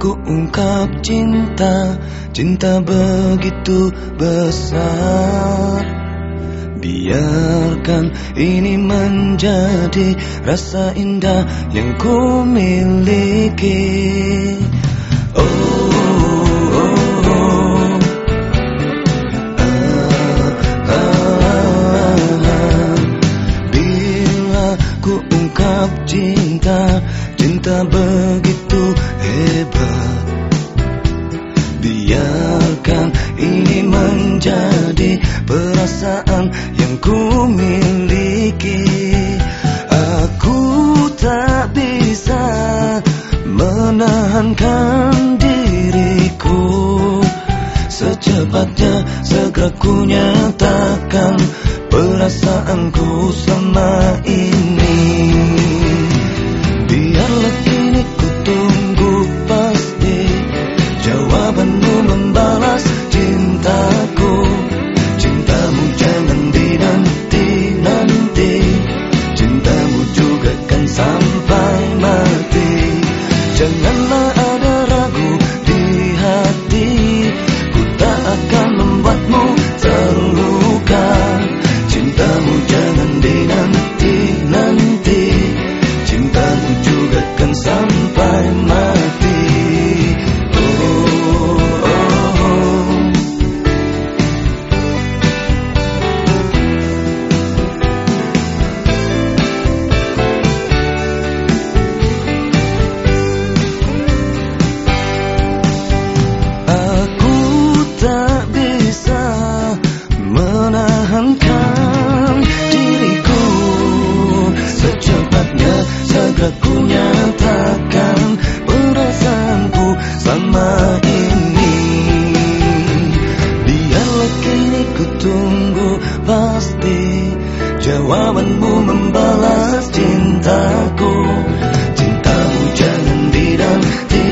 ku ungkap cinta Cinta begitu besar. Biarkan ini menjadi rasa indah yang ku miliki perasaan yang ku miliki Aku tak bisa menahankan diriku. Secepatnya segera ku nyatakan perasaanku sama ini mudamos de bisa nyatakan perasaanku sama ini. Biarlah kini ku tunggu pasti Jawabanmu membalas cintaku. Cintamu jangan dinanti